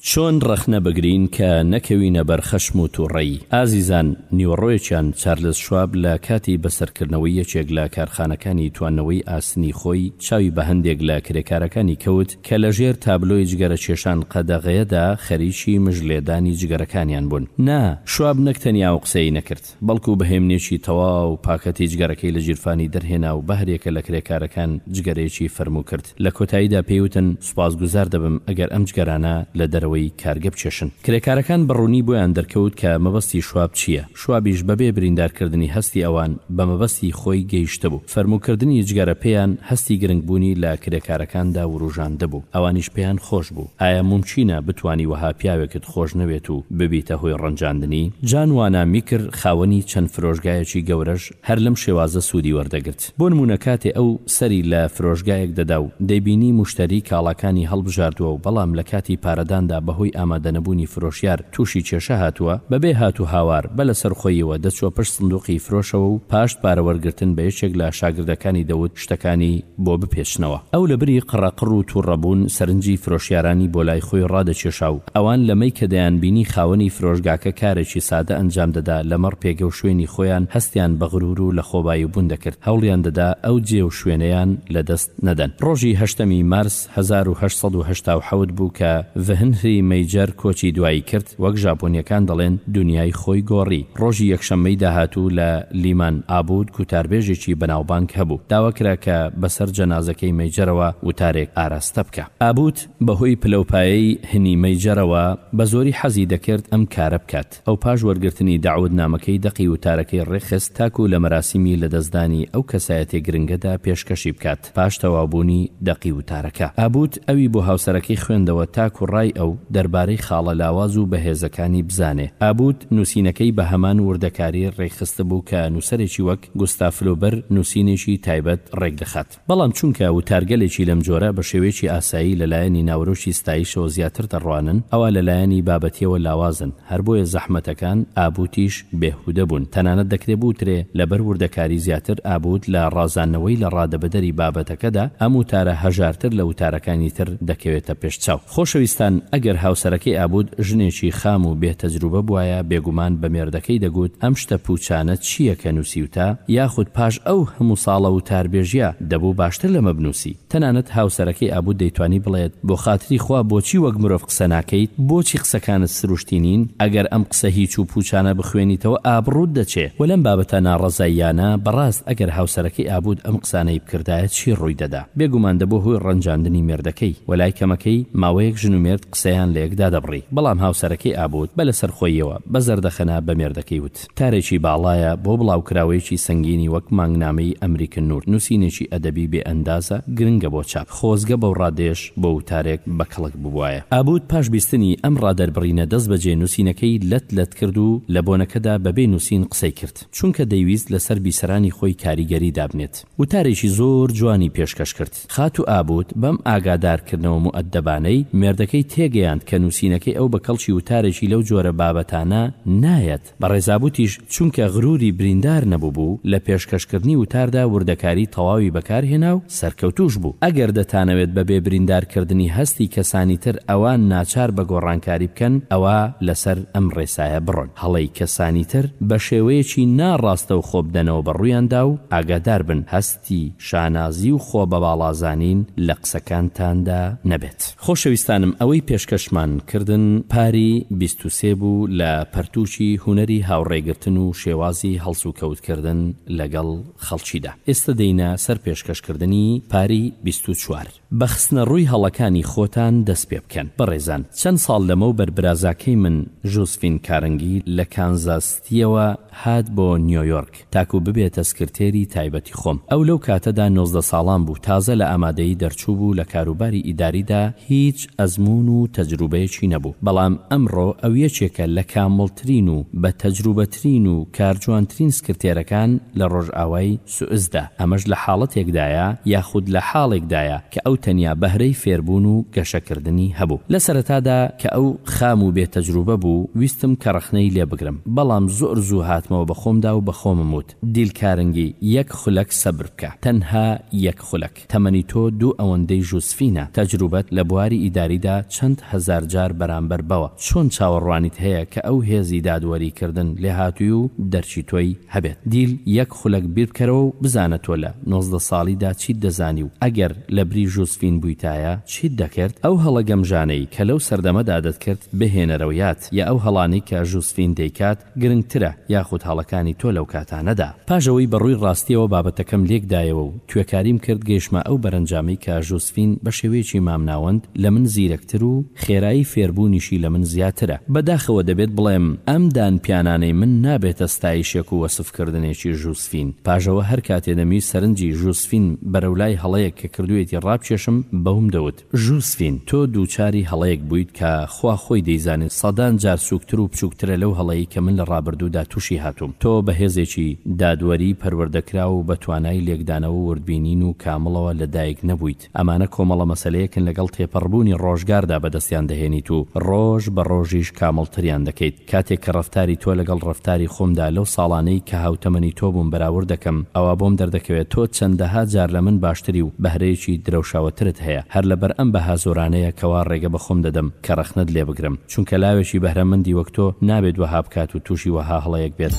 چۆن ڕەخنە بگرین کە نەکەوینە بەر خەشم و توڕەیی؟ ئازیزان، نیوەڕۆیەکیان چارلز شواب لە کاتی بەسەرکردنەوەی یەکێک لە کارخانەکانی توانەوەی ئاسنی خۆی چاوی بە هەندێک لە کرێکارەکانی کەوت کە لە ژێر تابلۆی جگەرەکێشان قەدەغەیەدا خەریکی مژ لێدانی جگەرەکانیان بوون. نا، شواب نەک تەنیا ئەو قسەیەی نەکرد، بەڵکو بەهێمنێکی تەواو پاکەتی جگەرەکەی لە گیرفانی دەرهێنا و بەهەریەکە لە کرێکارەکان جگەرەیەکی فەرموو کرد، لە کۆتاییدا پێی وتن سوپاسگوزار دەبم ئەگەر ئەم جگەرانە لە دەرەوەی کارگە بکێشن. کرێکارەکان بە ڕوونی بۆیان دەرکەوت کە مەبەستی شواب چییە، شوابیش بەبێ بریندارکردنی هەستی ئەوان بە مەبەستی خۆی گەیشتبوو، فەرمووکردنی جگەرە پێیان هەستی گرنگبوونی لە کرێکارەکاندا وروژاندبوو، ئەوانیش پێیان خۆش بوو، ئایا مومکینە بتوانی وەها پیاوێکت خۆش نەوێت و ببیتە هۆی ڕەنجاندنی؟ جان وانا میکر خاوەنی چەند فرۆشگایەکی گەورەش هەر لەم شێوازە سوودی وەردەگرت. بۆ نموونە کاتێ ئەو سەری لە فرۆشگایەک دەدا و دەیبینی موشتەری کاڵاکانی هەڵبژاردووە و بەڵام لە کاتی پارەداندا بەهۆی ئامادەنەبوونی فرۆشیار تووشی کێشە هاتووە، بەبێ هات و هاوار بە لەسەرخۆییەوە دەچووە پشت سندووقی فرۆشەوە و پاشت پارەوەرگرتن بە یەکێک لە شاگردەکانی دەوت، شتەکانی بۆ بپێچنەوە. ئەو لە بری قڕەقڕ و توڕەبوون سەرنجی فرۆشیارانی بۆ لای خۆی ڕادەکێشا و ئەوان لەمەی کە دەیانبینی خاوەنی فرۆشگاکە کارێکی سادە ئەنجام دەدا لەمەڕ پێگە و شوێنی خۆیان هەستیان بە غرور و لەخۆباییبوون دەکرد هەوڵیان دەدا ئەو جێ و شوێنەیان لەدەست نەدەن. ڕۆژی هەشتەمی مارس، هەزار و هەشت سەد و هەشتا و حەوت بوو کە ڤهنری مەیجەر کۆچی دوایی کرد، وەک ژاپۆنیەکان دەڵێن دونیای خۆی گۆڕی. ڕۆژی یەکشەممەی داهاتوو لە لیمان ئابوود گوتاربێژێکی بەناوبانگ هەبوو. داواکرا کە بەسەر جەنازەکەی مەیجەرەوە وتارێک ئاراستە بکا. ئابوود بەهۆی پلەوپایەی هنی مەیجەرەوە بەزۆری حەزی دەکرد ئەم کارە بکات. ئەو پاش وەرگرتنی دەعوەتنامەکەی دەقی وتارەکەی ڕێکخست تاکو لە مەراسیمی لەدەستدانی ئەو کەسایەتیە گرنگەدا پێشکەشی بکات، پاش تەواوبوونی دەقی وتارەکە، ئابووت ئەوی بۆ هاوسەرەکەی خوێندەوە تاکو ڕای ئەو دەربارەی خاڵە لاواز و بەهێزەکانی بزانێ، ئابووت نووسینەکەی بە هەمان وردەکاری ڕێکخستبوو کە نووسەرێکی وەک، گوستاف فلوبر، نووسینێکی تایبەت ڕێکدەخات. بەڵام چونکە وتارگەلێکی لەم جۆرە بە شێوەیەکی ئاسایی لە لایەنی ناوەرۆکی ستایشەوە زیاتر دەڕوانن، ئەوا لە لایەنی بابەتیەوە لاوازن، هەر بۆیە زەحمەتەکان، ئابووتیش، بێهوودە بوون، تەنانەت دەکرێ بوترێ لە بەر وردەکاری زیاتر ئابووت لە ڕازاندنەوەی لە ڕادەبەدەری بابەتەکەدا، ئەم وتارە هەژارتر لە وتارەکانی تر دەکەوێتە پێش چاو. خۆشەویستان ئەگەر هاوسەرەکەی ئابوود ژنێکی خام و بێ تەجروبە بوایە بێگومان بە مێردەکەی دەگووت ئەم شتە پووچانە چییە کە نووسیوتە یاخود پاش ئەو هەموو ساڵە وتاربێژیە دەبوو باشتر لەمە بنووسی تەنانەت هاوسەرەکەی ئابوود دەیتوانی بڵێت بۆ خاتری خوا بۆچی وەک مرۆڤ قسە ناکەیت بۆچی قسەکانت سروشتی نین ئەگەر ئەم قسە هیچ و پووچانە بخوێنیتەوە ئابڕووت دەچێ و لەم بابەتە ناڕەزاییانە بەڕاست ئەگەر هاوسەرەکەی ئابوود ئەم قسانەی بکردایە چی ڕووی دەدا. بێ گومان دەبووە هۆی ڕەنجاندنی مێردەکەی و لای کەمەکەی ماوەیەک ژن و مێرد قسەیان لە یەک دادەبڕی، بەڵام هاوسەرەکەی ئابووت بە لەسەر خۆییەوە بە زەردەخەنە بە مێردەکەی وت، کارێکی باڵایە بۆ بڵاوکراوەیەکی سەنگینی وەک مانگنامەی ئەمریکن نوور، نووسینێکی ئەدەبی بێ ئەندازە گرنگە بۆ چاپ، خۆزگە بەو ڕادەیەش بۆ وتارێک بە کەڵک ببوایە. ئابووت پاش بیستنی ئەم ڕادەربڕینە دەست بەجێ نووسینەکەی لەت لەت کرد و لە بۆنەکەدا بەبێ نووسین قسەی کرد، چونکە دەیویست لەسەر بیسەرانی خۆی کاریگەری دابنێت. وتارێکی زۆر جوانی پێشکەش کرد. خاتوو ئابووت بەم ئاگادارکردنەوە موئەدەبانەی مێردەکەی تێگەیاند کە نووسینەکەی ئەو بە کەڵکی وتارێکی لەو جۆرە بابەتانە نایەت. بەڕێز ئابووتیش چونکە غرووری بریندار نەبووبوو، لە پێشکەشکردنی وتاردا وردەکاری تەواوی بەکار هێنا و سەرکەوتووش بوو. ئەگەر دەتانەوێت بەبێ بریندارکردنی هەستی کەسانی تر ئەوان ناچار بە گۆڕانکاری بکەن، ئەوا لەسەر ئەم ڕێسایە بڕۆن. هەڵەی کەسانی تر بە شێوەیەکی نا ڕاستەوخۆ بدەنەوە بە ڕوویاندا و ئاگادار بن هەستی شانازی و خۆ بە باڵا زانین لە قسەکانتاندا نەبێت. خۆشەویستانم ئەوەی پێشکەشمان کردن پاری بیست و سێ بوو لە پەرتووکی هونەری هاوڕێگرتن و شێوازی هەڵسوکەوت کردن لەگەڵ خەڵکیدا ئێستە دێینە سەر پێشکەش کردنی پاری بیست و چوار. بە خستنە ڕووی هەڵەکانی خۆتان دەست پێ بکەن بەڕێزان چەند ساڵ لەمەو بەر برازاکەی من ژوزفین کارنگی لە کانزاس ستیەوە هات بۆ نیۆیۆرک تاکو ببێتە سکرتێری تایبەتی خۆم ئەو لەو کاتەدا نۆزدە ساڵان بوو تازە لە ئامادەیی دەرچوو بوو لە کاروباری ئیداریدا هیچ ئەزموون و تەجروبەیەکی نەبوو بەڵام ئەمڕۆ ئەو یەکێکە لە کامڵترین و بە تەجروبەترین و کارجوانترین سکرتێرەکان لە ڕۆژئاوای سوزدە، ئەمەش لە حاڵەتێکدایە یاخود لە حاڵێکدایە کە ئەو تەنیا بەهرەی فێربوون و گەشەکردنی هەبوو. لە سەرەتادا کە ئەو خام و بێ تەجروبە بوو، ویستم کە ڕەخنەی لێ بگرم، بەڵام زۆر زوو هاتمەوە بە خۆمدا و بە خۆمم وت، دیل کارنگی، یەک خولەک سەبر بکە، تەنها یەک خولەک. تەمەنی تۆ دوو ئەوەندەی ژوسفینە، تەجروبەت لە بواری ئیداریدا چەند هەزار جار بەرامبەر بەوە، چۆن چاوەڕوانیت هەیە کە ئەو هێزی دادوەری کردن، لێهاتووی و دەرکی تۆی هەبێت؟ دیل یەک خولەک بیربکەرەوە و بزانە تۆ لە نۆزدە ساڵیدا چیت دەزانی و ئەگەر لە بری ژوسفین بوویتایە چیت دەکرد؟ ئەو هەڵە گەمژانەی کە لەو سەردەمەدا دەتکرد بهێنەرەوە یاد، یا ئەو هەڵانەی کە ژوسفین دەیکات، گرنگترە یاخود هەڵەکانی تۆ لەو کاتانەدا. پاش ئەوەی بە ڕووی ڕاستییەوە بابەتەکەم لێک دایەوە و توێکاریم کرد گەیشتمە ئەو بەرەنجامەی کە ژوسفین بە شێوەیەکی مامناوەند لە من زیرەکتر و خێرایی فێربوونیشی لە من زیاترە. بە داخەوە دەبێت بڵێم ئەم دانپیانانەی من نابێتە ستایشێک و وەسفکردنێکی ژوسفین. پاژەوە هەر کاتێ دەمویست سەرنجی ژوسفین بەرەو لای هەڵەیەک کە کردوویەتی ڕابکێشم بەوم دەوت، ژوسفین، تۆ دووچاری هەڵەیەک بوویت کە خوا خۆی دەیزانێت سەدان جار سووکتر و بچووکترە لەو هەڵەیەی کە من لە ڕابردوودا تووشی هاتووم. تۆ بە هێزێکی دادوەری پەروەردەکراو و بە توانای لێکدانەوە و وردبینین و کامڵەوە لە دایک نەبوویت. ئەمانە کۆمەڵە مەسەلەیەکن لەگەڵ تێپەڕبوونی ڕۆژگاردا بەدەستیان دەهێنیت و ڕۆژ بە ڕۆژیش کامڵتریان دەکەیت. کاتێک کە ڕەفتاری تۆ لەگەڵ ڕەفتاری خۆمدا لەو ساڵانەی کە هاوتەمەنی تۆ بووم بەراورد دەکەم ئەوا بۆم دەردەکەوێت تۆ چەندەها جار لە من باشتری و بەهرەیەکی درەوشاوەترت هەیە هەر لەبەر ئەم بەها زۆرانەیە کەوا ڕێگە بە خۆم دەدەم کە ڕەخنەت لێ بگرم چونکە لاوێکی بەهرەمەندی وەک تۆ نابێت وەها بکات و تووشی وەها هەڵەیەک بێت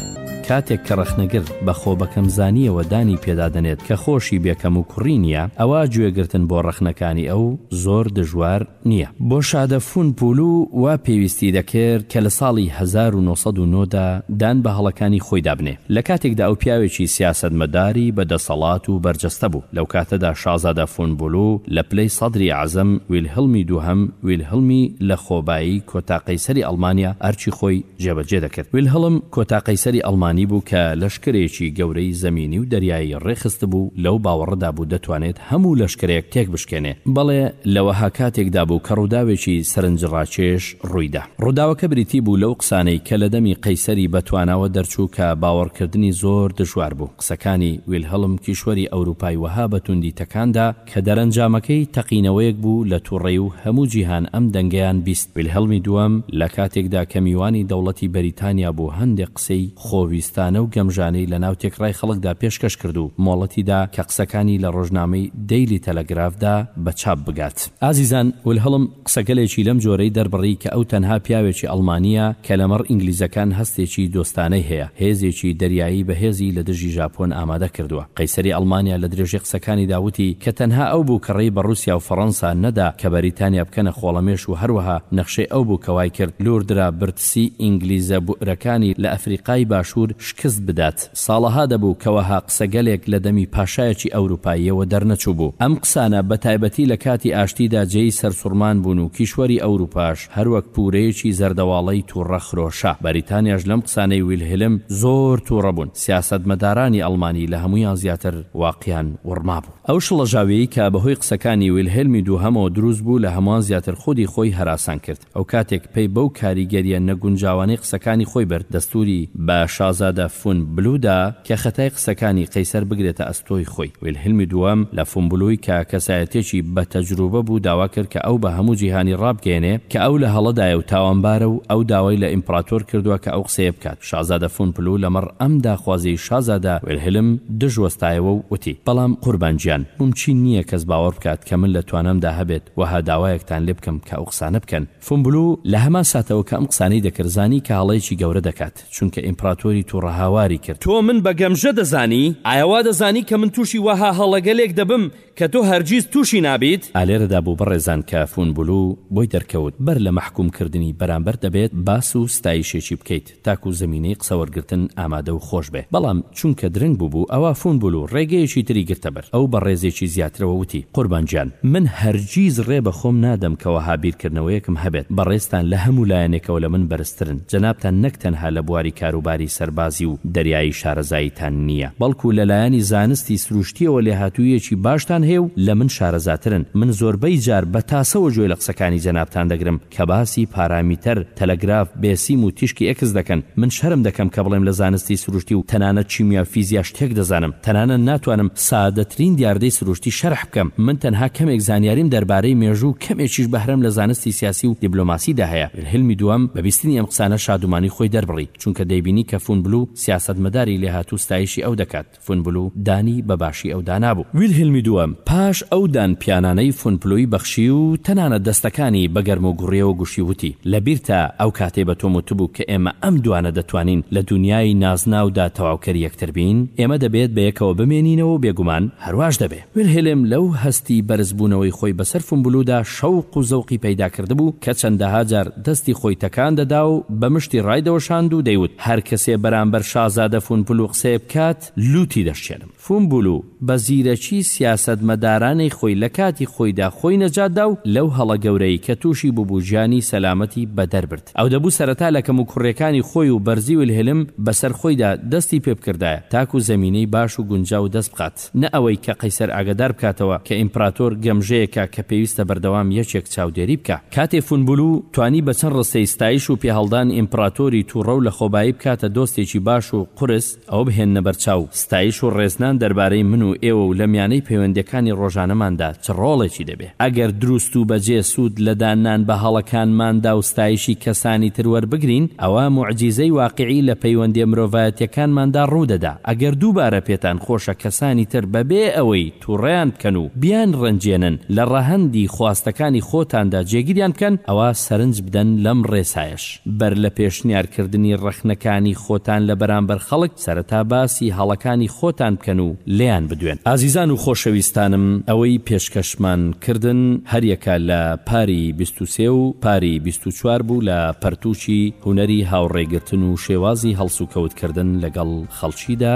کاتێک کە ڕەخنەگر بە خۆ بە کەم زانییەوە دانی پێدا دەنێت کە خۆشی بێ کەموکوڕی نییە ئەوا گوێگرتن بۆ ڕەخنەکانی ئەو زۆر دژوار نیە بۆ شادە فون پولو وا پێویستی دەکرد کە لە ساڵی هەزار و نۆ سەد و نۆ دا دان بە هەڵەکانی خۆیدا بنێ لە کاتێکدا ئەو پیاوێکی سیاسەتمەداری بە دەسەڵات و بەرجەستە بوو لەو کاتەدا شازادە فون بولو لە پلەی سەدری ئەعزەم ویلهلمی دووهەم ویلهلمی لە خۆبایی کۆتا قەیسەری ئەڵمانیا ئەرکی خۆی جێبەجێ دەکرد. ویلهڵم کۆتا قەیسەری ئەڵمانی بوو کە لەشکرێکی گەورەی زەمینی و دەریایی ڕێکخستبوو، لەو باوەڕەدا بوو دەتوانێت هەموو لەشکرێک تێکبشکێنێ. بەڵێ، لە وەها کاتێکدا بوو کە ڕووداوێکی سەرنجڕاکێش ڕوویدا. ڕووداوەکە بریتی بوو لەو قسانەی کە لە دەمی قەیسەری بەتواناوە دەرچوو کە باوەڕکردنی زۆر دژوار بوو. قسەکانی ویلهڵم کیشوەری ئەورووپای وەها بە تووندی تەکان دا، کە دەرەنجامەکەی تەقینەوەیەک بوو لە توڕەی و هەموو جیهان ئەم دەنگەیان بیست ویلهلمی دووەم لە کاتێکدا کە میوانی دەوڵەتی بەریتانیا بوو هەندێک قسەی خۆویستانە و گەمژانەی لە ناو تێکڕای خەڵکدا پێشکەش کرد و مۆڵەتی دا کە قسەکانی لە ڕۆژنامەی دەیلی تەلەگراف دا بە چاپ بگات ئازیزان ویلهلم قسەگەلێکی لەم جۆرەی دەربڕی کە ئەو تەنها پیاوێکی ئەڵمانییە کە لەمەڕ ئینگلیزەکان هەستێکی دۆستانەی هەیە، هێزێکی دەریایی بەهێزی لە دژی ژاپۆن ئامادە کردووە. قەیسەری ئەڵمانیا لە درێژەی قسەکانیدا وتی کە تەنها ئەو بوو کە ڕێی بە ڕووسیا و فەڕەنسا نەدا کە بەریتانیا بکەنە خۆڵەمێش و هەروەها نەخشەی ئەو بوو کە وای کرد لوردرا برتسی ئینگلیزە بوئرەکانی لە ئەفریقای باشوور شکست بدات. ساڵەها دەبوو کە وەها قسەگەلێک لە دەمی پاشایەکی ئەوروپاییەوە دەرنەچووبوو. ئەم قسانە بە تایبەتی لە کاتی ئاشتیدا جێی سەرسوڕمان بوون و کیشوەری ئەوروپاش هەر وەک پوورەیەکی زەردەواڵەی تووڕە خرۆشا. بەریتانیاش لەم قسانەی ویلهیلم زۆر تووڕە بوون. سیاسەتمەدارانی ئەڵمانی لە هەموویان زیاتر واقیان وڕما بوو. ئەو شڵەژاویەی کە بە هۆی قسەکانی ویلهیلمی دووهەمەوە دروست بوو لە هەمووان زیاتر خودی خۆی هەراسان کرد. ئەو کاتێک پەی بەو کاریگەرییە نەگونجاوانەی قسەکانی خۆی برد، دەستووری بە شازادە فون بلو دا کە خەتای قسەکانی قەیسەر بگرێتە ئەستۆی خۆی. ویلهلمی دووەم لە فون بلوی کە کەسایەتییەکی بە تەجروبە بوو داوا کرد کە ئەو بە هەموو جیهانی ڕابگەیەنێ کە ئەو لە هەڵەدایە و تاوانبارە و ئەو داوای لە ئیمپڕاتۆر کردووە کە ئەو قسەیە بکات. شازادە فون پلوو لەمەڕ ئەم داخوازیەی شازادە وێلهلم دژ وەستایەوە و وتی، بەڵام قوربان گیان، مومچین نییە کەس باوەڕ بکات کە من لە توانامدا هەبێت وەها داوایەکتان لێ بکەم کە ئەو قسانە بکەن. فون بلوو لە هەمان ساتەوە کە ئەم قسانەی دەکرد زانی کە هەڵەیەکی گەورە دەکات، چونکە ئیمپڕاتۆری تووڕە هاواری کرد. تۆ من بە گەمژە دەزانی؟ ئایا وا دەزانی کە من تووشی وەها هەڵەگەلێک دەبم کە تۆ هەرگیز تووشی نابیت. ئالێرەدا بۆ بەڕێزان کە فونبلو بۆی دەرکەوت بەر لە مەحکوم کردنی بەرامبەر دەبێت باس و ستایشێکی بکەیت تاکو زەمینەی قسەوەرگرتن ئامادە و خۆش بێ بەڵام چونکە درەنگ بووبوو ئەوا فونبلو ڕێگەیەکی تری گرتە بەر ئەو بە ڕێزێکی زیاترەوە وتی قوربان گیان من هەرگیز ڕێ بە خۆم نادەم کە وەها بیرکردنەوەیەکم هەبێت بەڕێزتان لە هەموو لایەنێکەوە لە من بەرزترن جەنابتان نەک تەنها لە بواری کاروباری سەربازی و دەریایی شارەزاییتان نییە، بەڵکو لە لایەنی زانستی سروشتییەوە لێهاتووییەکی باشتان هەیە و لە من شارەزاترن. من زۆربەی جار بە تاسەوە گوێ لە قسەکانی جەنابتان دەگرم کە باسی پارامیتەر، تەلەگراف، بێسیم و تیشکی ئێکس دەکەن. من شەرم دەکەم کە بڵێم لە زانستی سروشتی و تەنانەت کیمیا و فیزیاش تێکدەزانم. تەنانەت ناتوانم سادەترین دیاردەی سروشتی شەرح بکەم. من تەنها کەمێک زانیاریم دەربارەی مێژوو و کەمێکیش بەهرەم لە زانستی سیاسی و دیبلۆماسیدا هەیە. هیلمی دووەم بە بیستنی ئەم قسانە شادومانی خۆی دەربڕی، چونکە دەیبینی کە فون بلو سیاسەتمەداری لێهاتوو ستایشی ئەو دەکات، فون بلو دانی بە باشی ئەو دانابوو. ویلهیلمی دووەم پاش ئەو دان پیانانەی فون بلوی بەخشی و تەنانەت دەستەکانی بە گەرمو گوڕیەوە گوشی وتی، لە بیرتە ئەو کاتەی بە تۆم وتبوو کە ئێمە ئەم دوانە دەتوانین لە دونیای نازناودا تەواوکەری یەکتر بین؟ ئێمە دەبێت بە یەکەوە بمێنینەوە و بێگومان هەرواش دەبێ. ویلهێلم لەو هەستی بەرزبوونەوەی خۆی بەسەر فومبلوودا شەوق و زەوقی پەیدا کردبوو کە چەندەها جار دەستی خۆی تەکان دەدا و بە مشتی ڕایدەوەشاند و دەیوت هەر کەسێ بەرامبەر شازادە فونپلوو قسەیە بکات لووتی دەشکێنم. فومبلوو بە زیرەکی سیاسەتمەدارانەی خۆی لە کاتی خۆیدا خۆی نەجات دا و لەو هەڵە گەورەی کە تووشی بووبوو ژانی سەلامەتی بەدەر برد. ئەو دەبوو سەرەتا لە کەموکوڕیەکانی خۆی و بەرزی ویلهێلم بەسەر خۆیدا دەستی پێ بکردایە تاکوو زەمینەی باش و گونجاو دەست بخات. نە ئەوەی کە قەیسەر ئاگەدار بکاتەوە کە ئیمپراتۆر گەمژەیەکە کە پێویستە بەردەوام یەکێک چاودێری بکا. کاتێ فونبولو توانی بە چەند ڕستەی ستایش و پێهەڵدان ئیمپراتۆری تووڕە و لەخۆبایی بکاتە دۆستێکی باش و قورس، ئەوە بهێننە بەرچاو، ستایش و ڕێزنان دەربارەی من و ئێوە و لە میانەی پەیوەندییەکانی ڕۆژانەماندا چ ڕۆڵێکی دەبێ؟ ئەگەر دروست و بەجێ سوود لە داننان بە هەڵەکانماندا و ستایشی کەسانی تر وەربگرین، ئەوا موعجیزەی واقیعی لە پەیوەندییە مرۆڤایەتییەکانماندا ڕوو دەدا. ئەگەر دووبارە پێتان خۆشە کەسانی تر بەبێ ئەوەی تووڕەیان بکەن و بیانڕەنجێنن، لە ڕەهەندی خواستەکانی خۆتاندا جێگیریان بکەن، ئەوا سەرنج بدەن لەم ڕێسایەش. بەر لە پێشنیارکردنی ڕەخنەکانی خۆتان لە بەرامبەر خەڵک، سەرەتا باسی هەڵەکانی خۆتان بکەن و لێیان بدوێن. ئازیزان و خۆشەویستانم، ئەوەی پێشکەشمان کردن هەریەکە لە پاری بیست و سێ و پاری بیست و چوار بوو لە پەرتووکی هونەری هاوڕێگرتن و شێوازی هەڵسوکەوتکردن لەگەڵ خەڵکیدا،